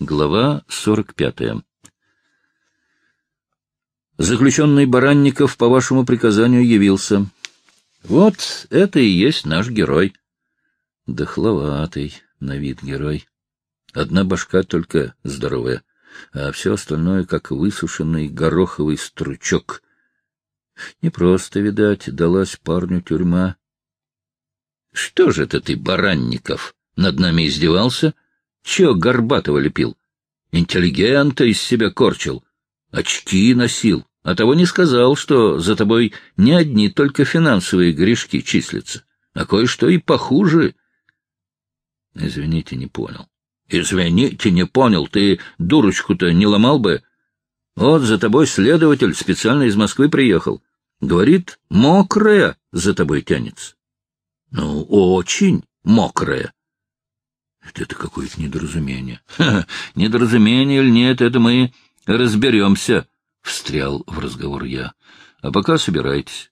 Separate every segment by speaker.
Speaker 1: Глава 45. Заключенный Баранников по вашему приказанию явился. Вот это и есть наш герой. Дохловатый на вид герой. Одна башка только здоровая, а все остальное как высушенный гороховый стручок. Не просто, видать, далась парню тюрьма. — Что же это ты, Баранников, над нами издевался? — Чего Горбатого лепил? Интеллигента из себя корчил. Очки носил. А того не сказал, что за тобой не одни только финансовые грешки числятся, а кое-что и похуже. Извините, не понял. Извините, не понял. Ты дурочку-то не ломал бы? Вот за тобой следователь специально из Москвы приехал. Говорит, мокрая за тобой тянется. Ну, очень мокрая. Это какое-то недоразумение. Недоразумение или нет, это мы разберемся, — встрял в разговор я. А пока собирайтесь.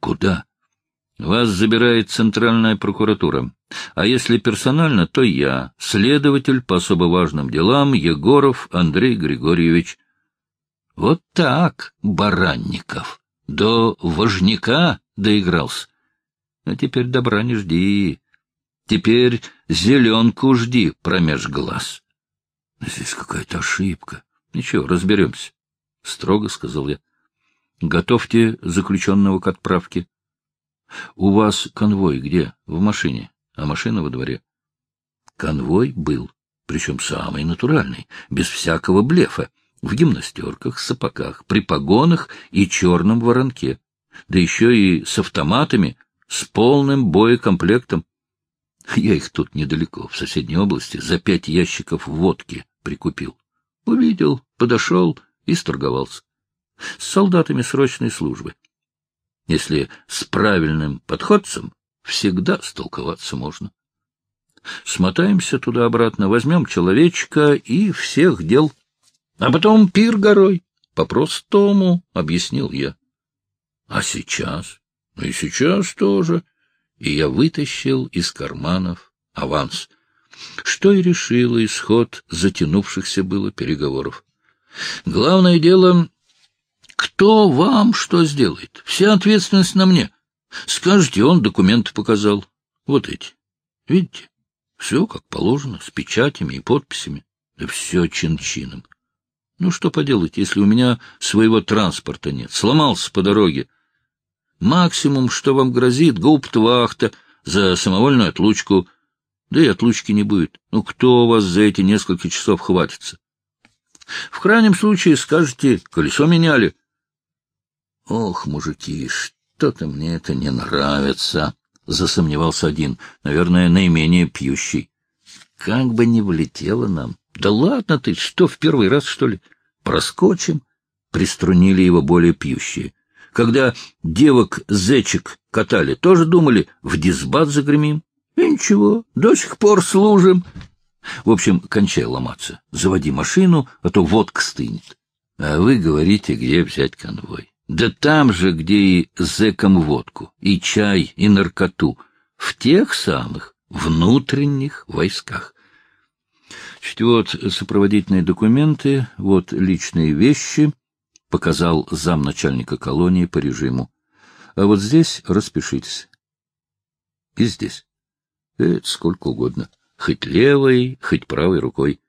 Speaker 1: Куда? Вас забирает Центральная прокуратура. А если персонально, то я, следователь по особо важным делам Егоров Андрей Григорьевич. Вот так, Баранников, до вожняка доигрался. А теперь добра не жди. Теперь зеленку жди промеж глаз. Здесь какая-то ошибка. Ничего, разберемся. — строго сказал я. — Готовьте заключенного к отправке. — У вас конвой где? В машине. А машина во дворе. Конвой был, причем самый натуральный, без всякого блефа, в гимнастерках, сапогах, при погонах и черном воронке, да еще и с автоматами, с полным боекомплектом. Я их тут недалеко, в соседней области, за пять ящиков водки прикупил. Увидел, подошел и сторговался. С солдатами срочной службы. Если с правильным подходцем, всегда столковаться можно. Смотаемся туда-обратно, возьмем человечка и всех дел. А потом пир горой. По-простому, — объяснил я. А сейчас? Ну и сейчас тоже и я вытащил из карманов аванс, что и решило исход затянувшихся было переговоров. Главное дело, кто вам что сделает? Вся ответственность на мне. Скажете, он документы показал. Вот эти. Видите? Все как положено, с печатями и подписями. Да все чин-чином. Ну, что поделать, если у меня своего транспорта нет? Сломался по дороге. Максимум, что вам грозит, гауптвахта за самовольную отлучку. Да и отлучки не будет. Ну, кто у вас за эти несколько часов хватится? В крайнем случае скажете, колесо меняли. Ох, мужики, что-то мне это не нравится, — засомневался один, наверное, наименее пьющий. Как бы не влетело нам. Да ладно ты, что, в первый раз, что ли? Проскочим? Приструнили его более пьющие. Когда девок-зечек катали, тоже думали, в дисбат загремим. И ничего, до сих пор служим. В общем, кончай ломаться. Заводи машину, а то водка стынет. А вы говорите, где взять конвой. Да там же, где и зэкам водку, и чай, и наркоту. В тех самых внутренних войсках. Чуть вот сопроводительные документы, вот личные вещи —— показал замначальника колонии по режиму. — А вот здесь распишитесь. — И здесь. — Это сколько угодно. Хоть левой, хоть правой рукой.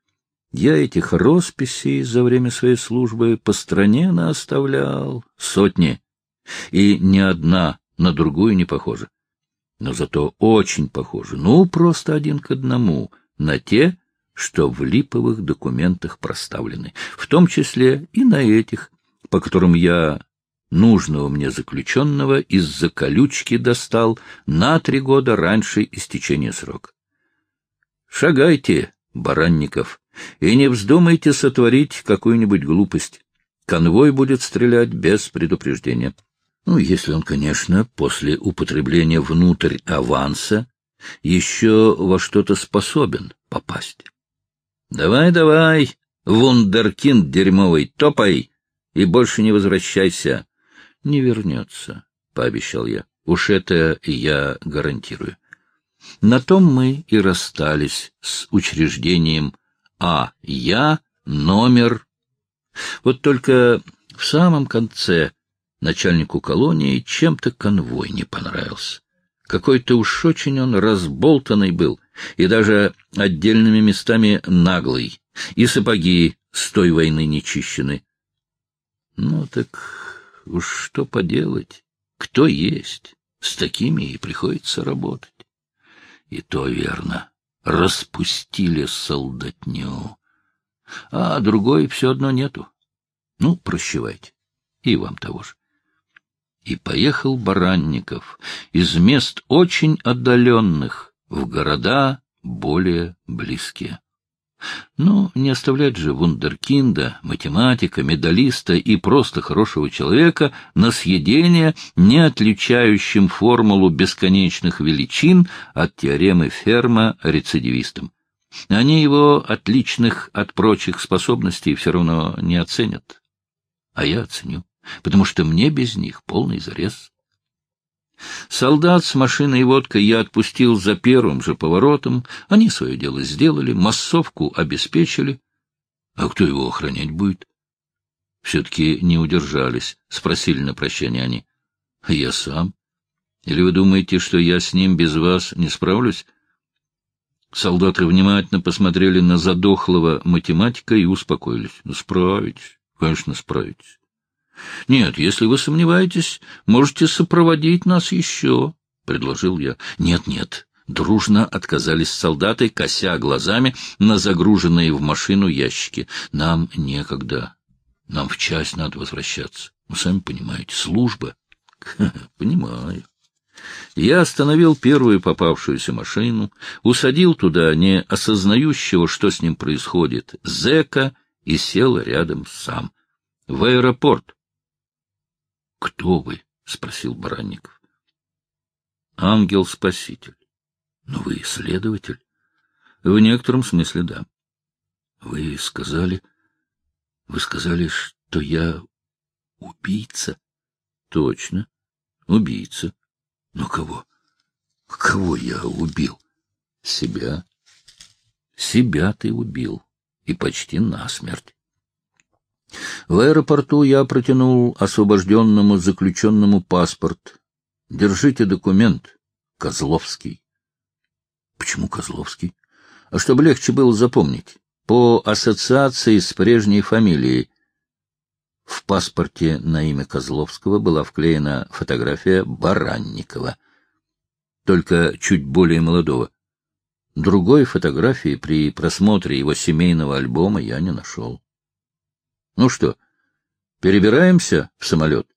Speaker 1: Я этих росписей за время своей службы по стране наоставлял сотни, и ни одна на другую не похожа. Но зато очень похожа, ну, просто один к одному, на те, что в липовых документах проставлены, в том числе и на этих, по которым я нужного мне заключенного из-за колючки достал на три года раньше истечения срока. Шагайте, Баранников, и не вздумайте сотворить какую-нибудь глупость. Конвой будет стрелять без предупреждения. Ну, если он, конечно, после употребления внутрь аванса еще во что-то способен попасть. Давай, давай, вундеркинд дерьмовый, топай! И больше не возвращайся. — Не вернется, — пообещал я. Уж это я гарантирую. На том мы и расстались с учреждением А. Я номер. Вот только в самом конце начальнику колонии чем-то конвой не понравился. Какой-то уж очень он разболтанный был, и даже отдельными местами наглый, и сапоги с той войны не чищены. Ну так уж что поделать, кто есть, с такими и приходится работать. И то верно, распустили солдатню, а другой все одно нету. Ну, прощевайте, и вам того же и поехал Баранников из мест очень отдаленных в города более близкие. Но не оставлять же вундеркинда, математика, медалиста и просто хорошего человека на съедение, не отличающим формулу бесконечных величин от теоремы Ферма рецидивистам. Они его отличных от прочих способностей все равно не оценят. А я оценю потому что мне без них полный зарез. Солдат с машиной и водкой я отпустил за первым же поворотом. Они свое дело сделали, массовку обеспечили. А кто его охранять будет? Все-таки не удержались, спросили на прощание они. Я сам. Или вы думаете, что я с ним без вас не справлюсь? Солдаты внимательно посмотрели на задохлого математика и успокоились. Ну, справитесь, конечно, справитесь. — Нет, если вы сомневаетесь, можете сопроводить нас еще, — предложил я. «Нет, — Нет-нет, дружно отказались солдаты, кося глазами на загруженные в машину ящики. — Нам некогда. Нам в часть надо возвращаться. Вы сами понимаете, служба. — Понимаю. Я остановил первую попавшуюся машину, усадил туда не осознающего, что с ним происходит, зэка и сел рядом сам. В аэропорт. — Кто вы? — спросил Баранников. — Ангел-спаситель. — Но вы следователь? — В некотором смысле, да. — Вы сказали... Вы сказали, что я убийца? — Точно. Убийца. Но кого? Кого я убил? Себя. Себя ты убил. И почти насмерть. В аэропорту я протянул освобожденному заключенному паспорт. Держите документ. Козловский. Почему Козловский? А чтобы легче было запомнить. По ассоциации с прежней фамилией. В паспорте на имя Козловского была вклеена фотография Баранникова, только чуть более молодого. Другой фотографии при просмотре его семейного альбома я не нашел. Ну что, перебираемся в самолет?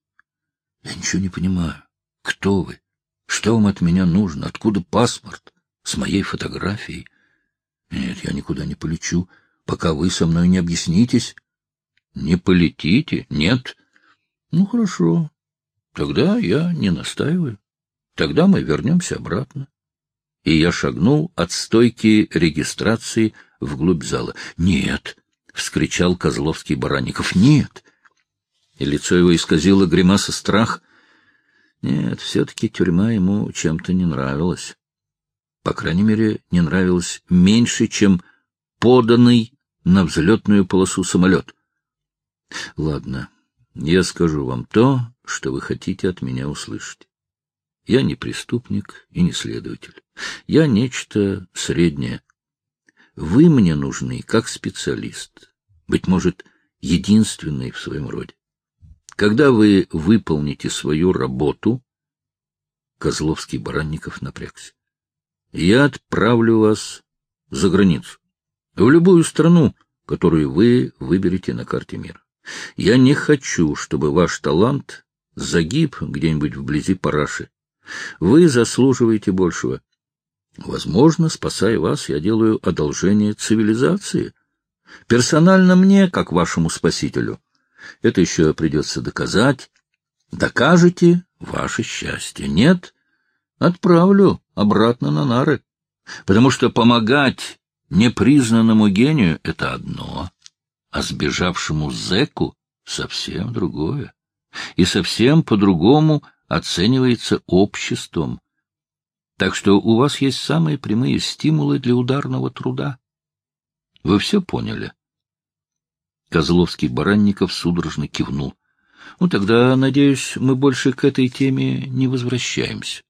Speaker 1: Я ничего не понимаю. Кто вы? Что вам от меня нужно? Откуда паспорт? С моей фотографией? Нет, я никуда не полечу, пока вы со мной не объяснитесь. Не полетите? Нет. Ну, хорошо. Тогда я не настаиваю. Тогда мы вернемся обратно. И я шагнул от стойки регистрации вглубь зала. Нет, — вскричал Козловский Баранников. — Нет! И лицо его исказило гримаса страх. Нет, все-таки тюрьма ему чем-то не нравилась. По крайней мере, не нравилась меньше, чем поданный на взлетную полосу самолет. Ладно, я скажу вам то, что вы хотите от меня услышать. Я не преступник и не следователь. Я нечто среднее. Вы мне нужны как специалист, быть может, единственный в своем роде. Когда вы выполните свою работу, Козловский Баранников напрягся, я отправлю вас за границу, в любую страну, которую вы выберете на карте мира. Я не хочу, чтобы ваш талант загиб где-нибудь вблизи Параши. Вы заслуживаете большего. Возможно, спасая вас, я делаю одолжение цивилизации. Персонально мне, как вашему спасителю. Это еще придется доказать. Докажете — ваше счастье. Нет — отправлю обратно на нары. Потому что помогать непризнанному гению — это одно, а сбежавшему зэку — совсем другое. И совсем по-другому оценивается обществом, так что у вас есть самые прямые стимулы для ударного труда. Вы все поняли? Козловский Баранников судорожно кивнул. — Ну, тогда, надеюсь, мы больше к этой теме не возвращаемся.